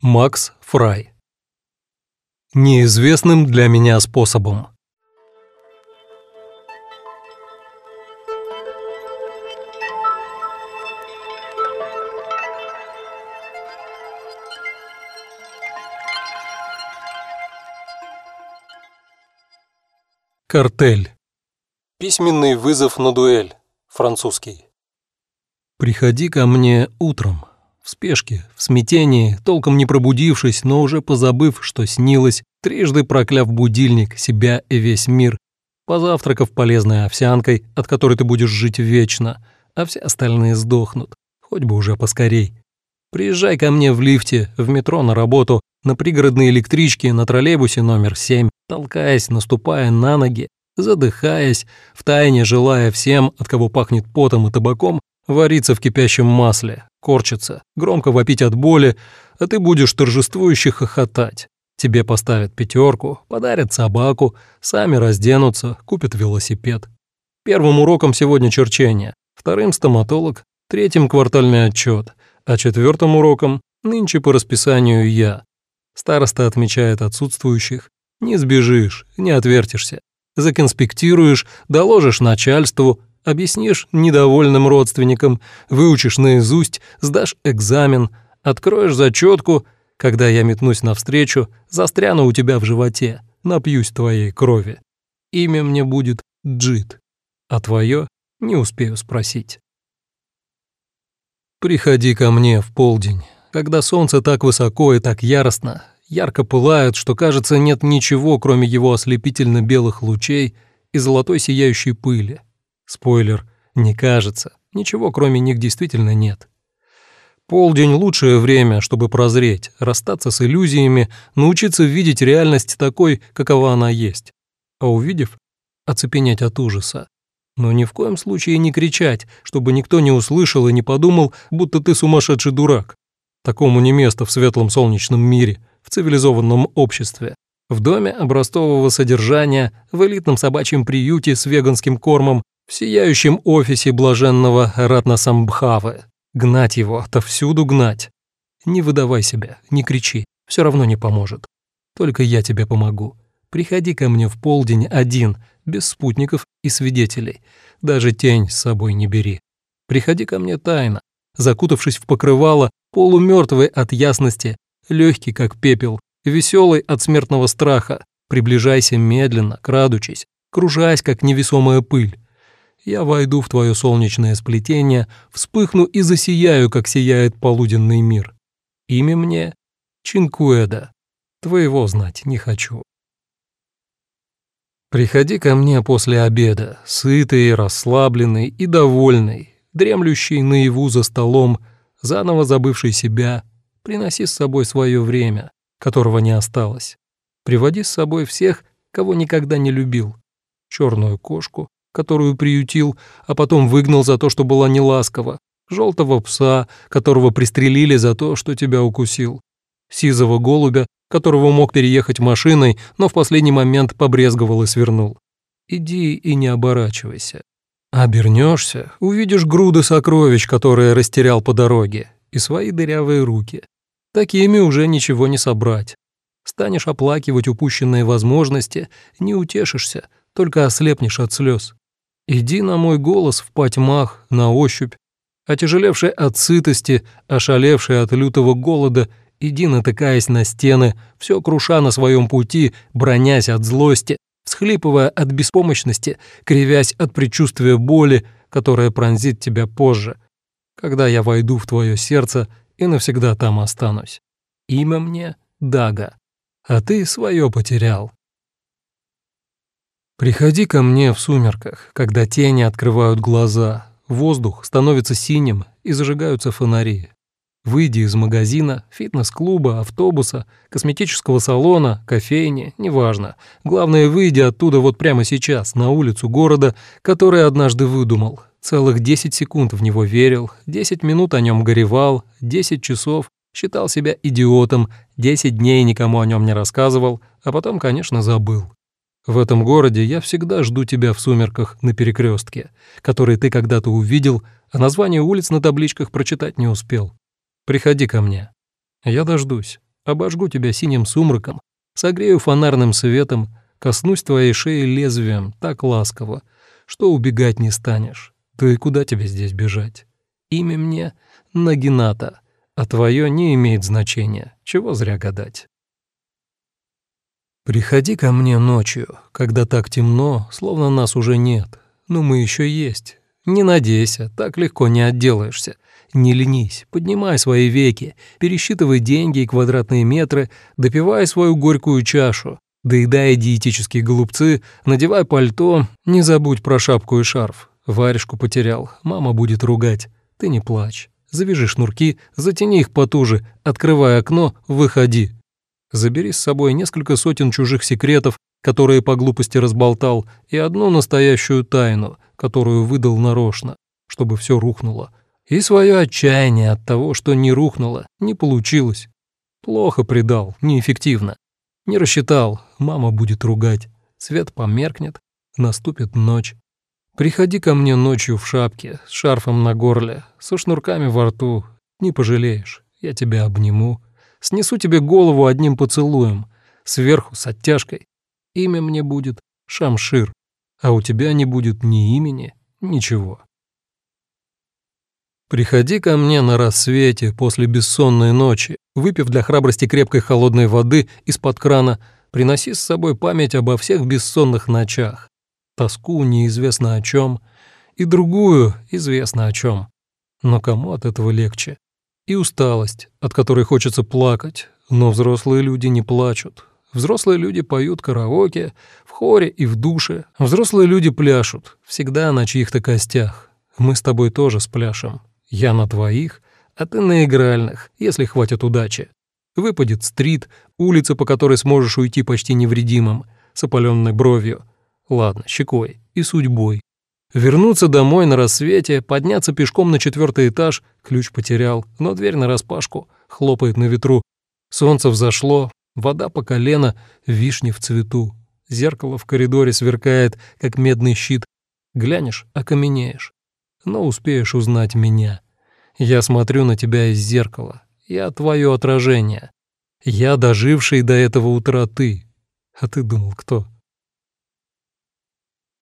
Макс Фрай. Неизвестным для меня способом. Картель. Письменный вызов на дуэль. Французский. Приходи ко мне утром. В спешке, в смятении, толком не пробудившись, но уже позабыв, что снилось, трижды прокляв будильник, себя и весь мир, позавтракав полезной овсянкой, от которой ты будешь жить вечно, а все остальные сдохнут, хоть бы уже поскорей. Приезжай ко мне в лифте, в метро на работу, на пригородной электричке, на троллейбусе номер 7, толкаясь, наступая на ноги, задыхаясь, втайне желая всем, от кого пахнет потом и табаком, вариться в кипящем масле, корчиться, громко вопить от боли, а ты будешь торжествующе хохотать. Тебе поставят пятерку, подарят собаку, сами разденутся, купят велосипед. Первым уроком сегодня черчение, вторым стоматолог, третьим квартальный отчет, а четвертым уроком нынче по расписанию я. Староста отмечает отсутствующих. Не сбежишь, не отвертишься. Законспектируешь, доложишь начальству, объяснишь недовольным родственникам, выучишь наизусть, сдашь экзамен, откроешь зачетку, когда я метнусь навстречу, застряну у тебя в животе, напьюсь твоей крови. Имя мне будет Джит, а твое не успею спросить. Приходи ко мне в полдень, когда солнце так высоко и так яростно, ярко пылает, что, кажется, нет ничего, кроме его ослепительно-белых лучей и золотой сияющей пыли. Спойлер, не кажется. Ничего кроме них действительно нет. Полдень – лучшее время, чтобы прозреть, расстаться с иллюзиями, научиться видеть реальность такой, какова она есть. А увидев, оцепенеть от ужаса. Но ни в коем случае не кричать, чтобы никто не услышал и не подумал, будто ты сумасшедший дурак. Такому не место в светлом солнечном мире, в цивилизованном обществе. В доме образцового содержания, в элитном собачьем приюте с веганским кормом, в сияющем офисе блаженного Ратнасамбхавы. Гнать его, отовсюду гнать. Не выдавай себя, не кричи, все равно не поможет. Только я тебе помогу. Приходи ко мне в полдень один, без спутников и свидетелей. Даже тень с собой не бери. Приходи ко мне тайно, закутавшись в покрывало, полумертвый от ясности, легкий как пепел, веселый от смертного страха. Приближайся медленно, крадучись, кружась, как невесомая пыль я войду в твое солнечное сплетение, вспыхну и засияю, как сияет полуденный мир. Имя мне Чинкуэда. Твоего знать не хочу. Приходи ко мне после обеда, сытый, расслабленный и довольный, дремлющий наяву за столом, заново забывший себя, приноси с собой свое время, которого не осталось. Приводи с собой всех, кого никогда не любил. Черную кошку, которую приютил, а потом выгнал за то, что была неласкова, желтого пса, которого пристрелили за то, что тебя укусил, сизого голубя, которого мог переехать машиной, но в последний момент побрезговал и свернул. Иди и не оборачивайся. Обернешься, увидишь груды сокровищ, которые растерял по дороге, и свои дырявые руки. Такими уже ничего не собрать. Станешь оплакивать упущенные возможности, не утешишься, только ослепнешь от слез. Иди на мой голос в потьмах, на ощупь, отяжелевший от сытости, ошалевший от лютого голода, иди натыкаясь на стены, все круша на своем пути, бронясь от злости, всхлипывая от беспомощности, кривясь от предчувствия боли, которая пронзит тебя позже, когда я войду в твое сердце и навсегда там останусь. Имя мне Дага, а ты свое потерял. Приходи ко мне в сумерках, когда тени открывают глаза, воздух становится синим и зажигаются фонари. Выйди из магазина, фитнес-клуба, автобуса, косметического салона, кофейни, неважно. Главное, выйди оттуда вот прямо сейчас, на улицу города, который однажды выдумал. Целых 10 секунд в него верил, 10 минут о нем горевал, 10 часов считал себя идиотом, 10 дней никому о нем не рассказывал, а потом, конечно, забыл. В этом городе я всегда жду тебя в сумерках на перекрестке, который ты когда-то увидел, а название улиц на табличках прочитать не успел. Приходи ко мне. Я дождусь. Обожгу тебя синим сумраком, согрею фонарным светом, коснусь твоей шеи лезвием так ласково, что убегать не станешь. Ты куда тебе здесь бежать? Имя мне Нагината, а твое не имеет значения, чего зря гадать. Приходи ко мне ночью, когда так темно, словно нас уже нет, но мы еще есть. Не надейся, так легко не отделаешься. Не ленись, поднимай свои веки, пересчитывай деньги и квадратные метры, допивай свою горькую чашу, доедай диетические голубцы, надевай пальто, не забудь про шапку и шарф. Варежку потерял, мама будет ругать. Ты не плачь. Завяжи шнурки, затяни их потуже, открывай окно, выходи. Забери с собой несколько сотен чужих секретов, которые по глупости разболтал, и одну настоящую тайну, которую выдал нарочно, чтобы все рухнуло. И свое отчаяние от того, что не рухнуло, не получилось. Плохо предал, неэффективно. Не рассчитал, мама будет ругать. Свет померкнет, наступит ночь. Приходи ко мне ночью в шапке, с шарфом на горле, со шнурками во рту. Не пожалеешь, я тебя обниму. Снесу тебе голову одним поцелуем, сверху с оттяжкой. Имя мне будет Шамшир, а у тебя не будет ни имени, ничего. Приходи ко мне на рассвете после бессонной ночи, выпив для храбрости крепкой холодной воды из-под крана, приноси с собой память обо всех бессонных ночах, тоску неизвестно о чем и другую известно о чем. Но кому от этого легче? И усталость, от которой хочется плакать, но взрослые люди не плачут. Взрослые люди поют караоке, в хоре и в душе. Взрослые люди пляшут, всегда на чьих-то костях. Мы с тобой тоже спляшем. Я на твоих, а ты на игральных, если хватит удачи. Выпадет стрит, улица, по которой сможешь уйти почти невредимым, с опаленной бровью. Ладно, щекой и судьбой. Вернуться домой на рассвете, подняться пешком на четвертый этаж, ключ потерял, но дверь нараспашку, хлопает на ветру. Солнце взошло, вода по колено, вишни в цвету. Зеркало в коридоре сверкает, как медный щит. Глянешь — окаменеешь но успеешь узнать меня. Я смотрю на тебя из зеркала. Я твое отражение. Я доживший до этого утра ты. А ты думал, кто?